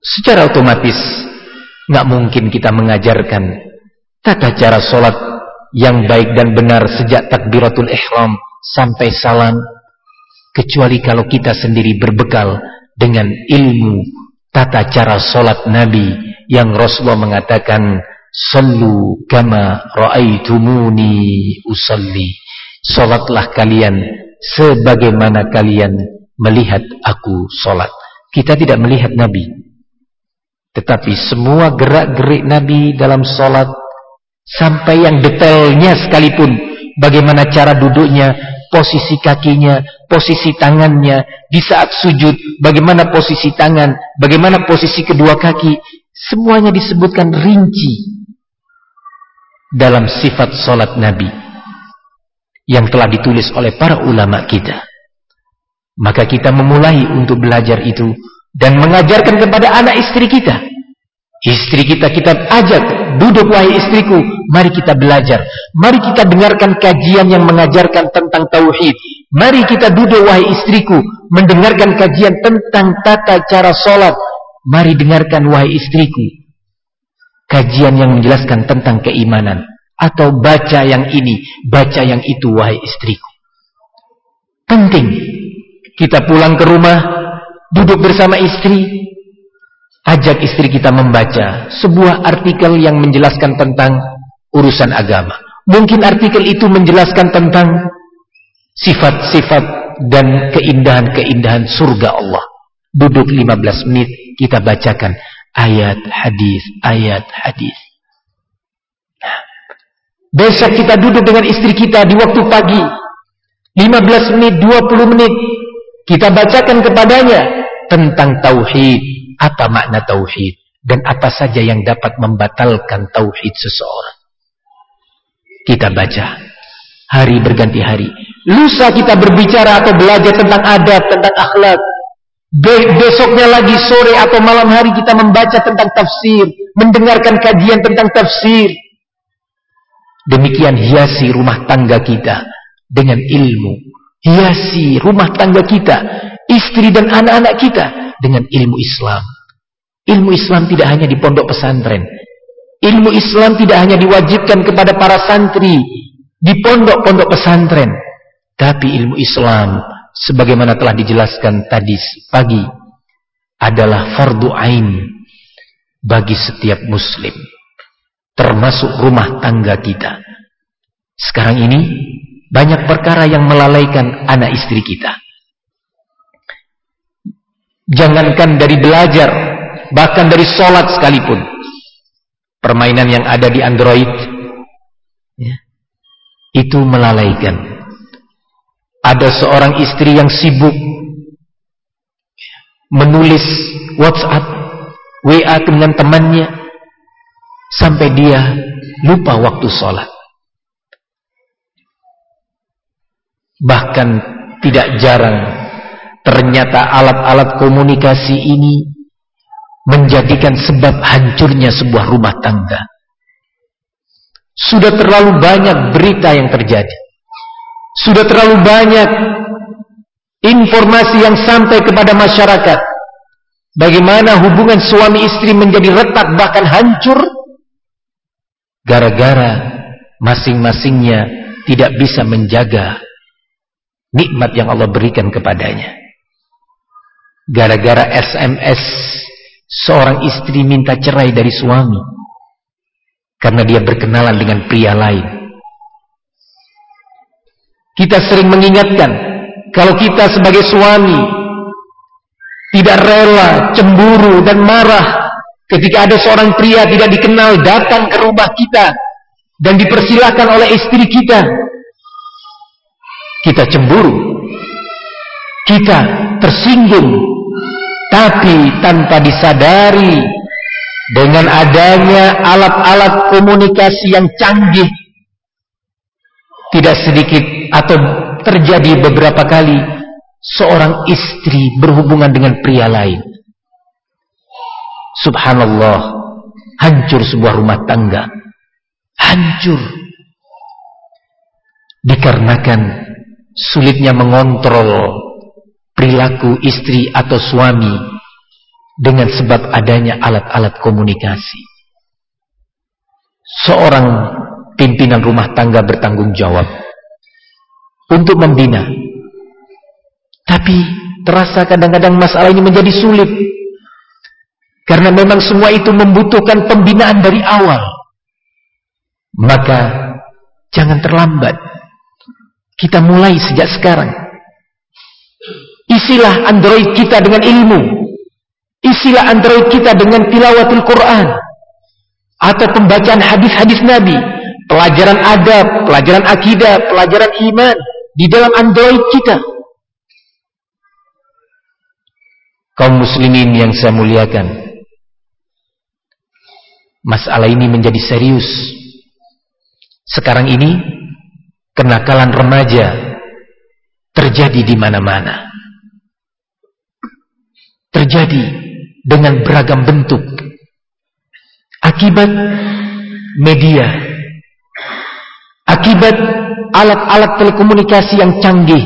Secara otomatis nggak mungkin kita mengajarkan tata cara solat yang baik dan benar sejak takbiratul ihram sampai salam kecuali kalau kita sendiri berbekal dengan ilmu tata cara solat Nabi yang Rasulullah mengatakan sallu kama ra'aitumuni usalli. Solatlah kalian sebagaimana kalian melihat aku solat kita tidak melihat Nabi. Tetapi semua gerak-gerik Nabi dalam sholat sampai yang detailnya sekalipun bagaimana cara duduknya, posisi kakinya, posisi tangannya, di saat sujud, bagaimana posisi tangan, bagaimana posisi kedua kaki, semuanya disebutkan rinci dalam sifat sholat Nabi yang telah ditulis oleh para ulama kita. Maka kita memulai untuk belajar itu dan mengajarkan kepada anak istri kita. Istri kita kita ajak, duduk wahai istriku, mari kita belajar. Mari kita dengarkan kajian yang mengajarkan tentang tauhid. Mari kita duduk wahai istriku, mendengarkan kajian tentang tata cara solat. Mari dengarkan wahai istriku, kajian yang menjelaskan tentang keimanan. Atau baca yang ini, baca yang itu wahai istriku. Penting, kita pulang ke rumah, duduk bersama istri, ajak istri kita membaca sebuah artikel yang menjelaskan tentang urusan agama. Mungkin artikel itu menjelaskan tentang sifat-sifat dan keindahan-keindahan surga Allah. Duduk 15 menit kita bacakan ayat hadis, ayat hadis. Nah, besok kita duduk dengan istri kita di waktu pagi. 15 menit, 20 menit kita bacakan kepadanya tentang tauhid, apa makna tauhid dan apa saja yang dapat membatalkan tauhid seseorang. Kita baca hari berganti hari. Lusa kita berbicara atau belajar tentang adab, tentang akhlak. Besoknya lagi sore atau malam hari kita membaca tentang tafsir, mendengarkan kajian tentang tafsir. Demikian hiasi rumah tangga kita dengan ilmu. Hiasi rumah tangga kita istri dan anak-anak kita dengan ilmu Islam. Ilmu Islam tidak hanya di pondok pesantren. Ilmu Islam tidak hanya diwajibkan kepada para santri di pondok-pondok pesantren. Tapi ilmu Islam sebagaimana telah dijelaskan tadi pagi adalah fardu ain bagi setiap muslim. Termasuk rumah tangga kita. Sekarang ini banyak perkara yang melalaikan anak istri kita. Jangankan dari belajar, bahkan dari sholat sekalipun. Permainan yang ada di Android, ya, itu melalaikan. Ada seorang istri yang sibuk menulis WhatsApp, WA dengan temannya, sampai dia lupa waktu sholat. Bahkan tidak jarang Ternyata alat-alat komunikasi ini menjadikan sebab hancurnya sebuah rumah tangga. Sudah terlalu banyak berita yang terjadi. Sudah terlalu banyak informasi yang sampai kepada masyarakat. Bagaimana hubungan suami istri menjadi retak bahkan hancur gara-gara masing-masingnya tidak bisa menjaga nikmat yang Allah berikan kepadanya. Gara-gara SMS Seorang istri minta cerai dari suami Karena dia berkenalan dengan pria lain Kita sering mengingatkan Kalau kita sebagai suami Tidak rela, cemburu dan marah Ketika ada seorang pria tidak dikenal datang ke rumah kita Dan dipersilahkan oleh istri kita Kita cemburu. Kita tersinggung tapi tanpa disadari dengan adanya alat-alat komunikasi yang canggih tidak sedikit atau terjadi beberapa kali seorang istri berhubungan dengan pria lain. Subhanallah hancur sebuah rumah tangga. Hancur. Dikarenakan sulitnya mengontrol perilaku istri atau suami dengan sebab adanya alat-alat komunikasi. Seorang pimpinan rumah tangga bertanggung jawab untuk membina. Tapi terasa kadang-kadang masalah ini menjadi sulit. Karena memang semua itu membutuhkan pembinaan dari awal. Maka jangan terlambat. Kita mulai sejak sekarang. Isilah Android kita dengan ilmu. Isilah Android kita dengan tilawatul Quran. Atau pembacaan hadis-hadis Nabi. Pelajaran adab, pelajaran akidah, pelajaran iman. Di dalam Android kita. Kaum muslimin yang saya muliakan. Masalah ini menjadi serius. Sekarang ini, kenakalan remaja terjadi di mana-mana terjadi dengan beragam bentuk akibat media akibat alat-alat telekomunikasi yang canggih.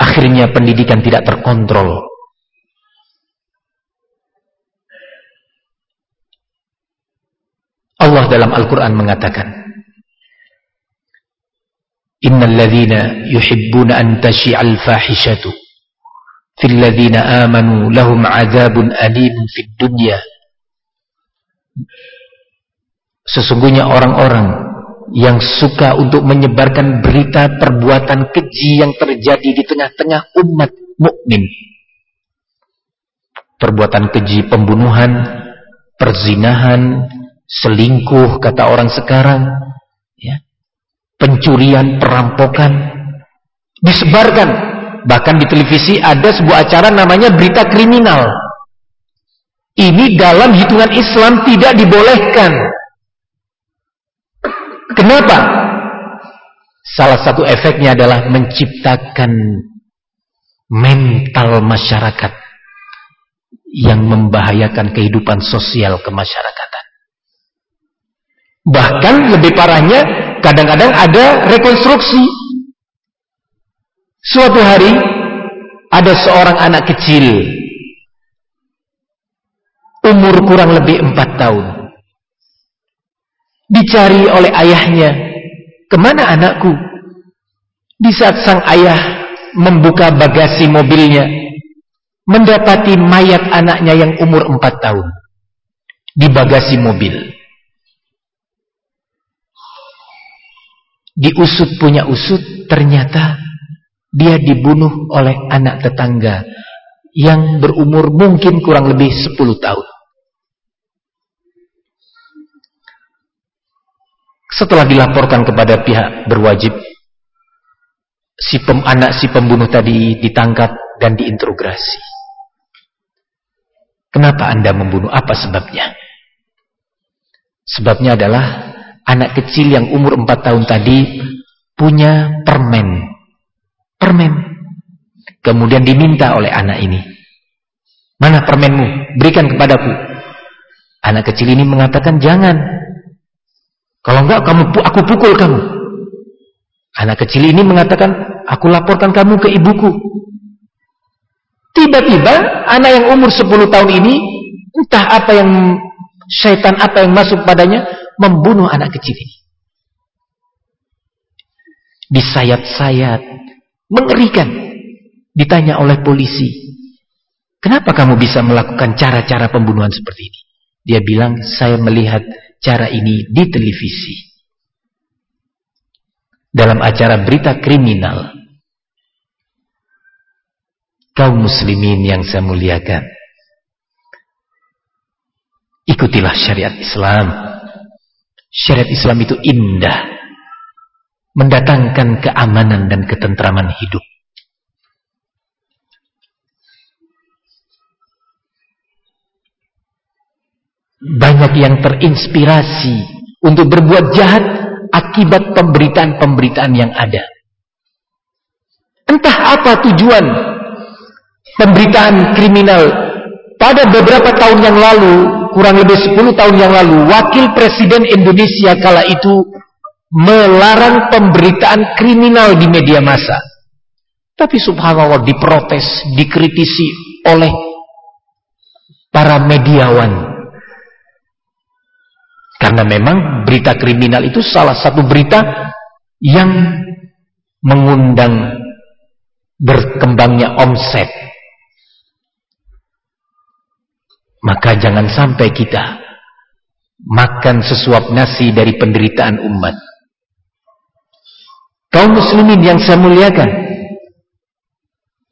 Akhirnya pendidikan tidak terkontrol. Allah dalam Al-Quran mengatakan Innal ladhina yuhibbuna an tashi'al fahishatu fil ladzina amanu lahum adzabun alim fid dunya Sesungguhnya orang-orang yang suka untuk menyebarkan berita perbuatan keji yang terjadi di tengah-tengah umat mukmin. Perbuatan keji pembunuhan, perzinahan, selingkuh kata orang sekarang, ya. Pencurian, perampokan disebarkan Bahkan di televisi ada sebuah acara namanya berita kriminal. Ini dalam hitungan Islam tidak dibolehkan. Kenapa? Salah satu efeknya adalah menciptakan mental masyarakat yang membahayakan kehidupan sosial kemasyarakatan. Bahkan lebih parahnya, kadang-kadang ada rekonstruksi Suatu hari ada seorang anak kecil umur kurang lebih empat tahun dicari oleh ayahnya. Ke mana anakku? Di saat sang ayah membuka bagasi mobilnya mendapati mayat anaknya yang umur empat tahun di bagasi mobil. Diusut punya usut ternyata dia dibunuh oleh anak tetangga yang berumur mungkin kurang lebih 10 tahun. Setelah dilaporkan kepada pihak berwajib, si pem, anak si pembunuh tadi ditangkap dan diinterogasi. Kenapa anda membunuh? Apa sebabnya? Sebabnya adalah anak kecil yang umur 4 tahun tadi punya permen permen. Kemudian diminta oleh anak ini. Mana permenmu? Berikan kepadaku. Anak kecil ini mengatakan jangan. Kalau enggak kamu aku pukul kamu. Anak kecil ini mengatakan aku laporkan kamu ke ibuku. Tiba-tiba anak yang umur 10 tahun ini entah apa yang syaitan apa yang masuk padanya membunuh anak kecil ini. Disayat-sayat, Mengerikan. Ditanya oleh polisi. Kenapa kamu bisa melakukan cara-cara pembunuhan seperti ini? Dia bilang, saya melihat cara ini di televisi. Dalam acara berita kriminal. Kaum muslimin yang saya muliakan. Ikutilah syariat Islam. Syariat Islam itu indah. mendatangkan keamanan dan ketentraman hidup. Banyak yang terinspirasi untuk berbuat jahat akibat pemberitaan-pemberitaan yang ada. Entah apa tujuan pemberitaan kriminal pada beberapa tahun yang lalu, kurang lebih 10 tahun yang lalu, wakil presiden Indonesia kala itu melarang pemberitaan kriminal di media massa. Tapi subhanallah diprotes, dikritisi oleh para mediawan karena memang berita kriminal itu salah satu berita yang mengundang berkembangnya omset. Maka jangan sampai kita makan sesuap nasi dari penderitaan umat. Kaum muslimin yang saya muliakan,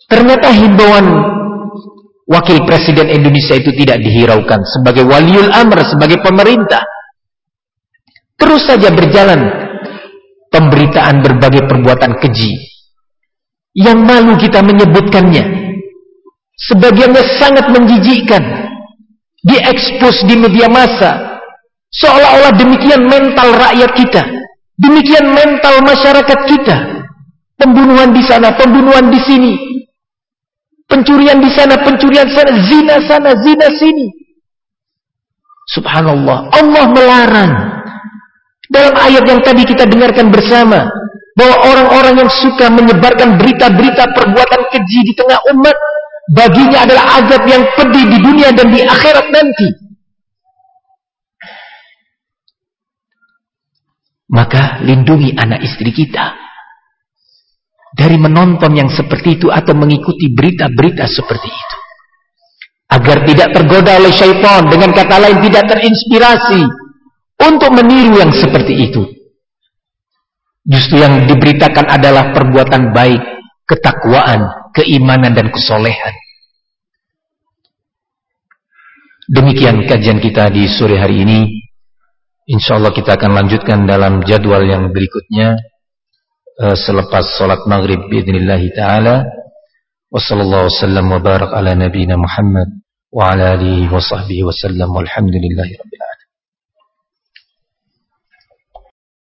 ternyata himbauan wakil presiden Indonesia itu tidak dihiraukan sebagai waliul amr, sebagai pemerintah. Terus saja berjalan pemberitaan berbagai perbuatan keji. Yang malu kita menyebutkannya. Sebagiannya sangat menjijikkan. Diekspos di media massa. Seolah-olah demikian mental rakyat kita. Demikian mental masyarakat kita. Pembunuhan di sana, pembunuhan di sini. Pencurian di sana, pencurian sana, zina sana, zina sini. Subhanallah, Allah melarang dalam ayat yang tadi kita dengarkan bersama, bahwa orang-orang yang suka menyebarkan berita-berita perbuatan keji di tengah umat, baginya adalah azab yang pedih di dunia dan di akhirat nanti. Maka lindungi anak istri kita dari menonton yang seperti itu atau mengikuti berita-berita seperti itu. Agar tidak tergoda oleh syaitan dengan kata lain tidak terinspirasi untuk meniru yang seperti itu. Justru yang diberitakan adalah perbuatan baik, ketakwaan, keimanan dan kesolehan. Demikian kajian kita di sore hari ini. Insyaallah kita akan lanjutkan dalam jadwal yang berikutnya uh, selepas salat maghrib biidznillah taala. Wassallallahu wasallam wa barak ala nabiyyina Muhammad wa ala alihi wa sahbihi wasallam walhamdulillahi rabbil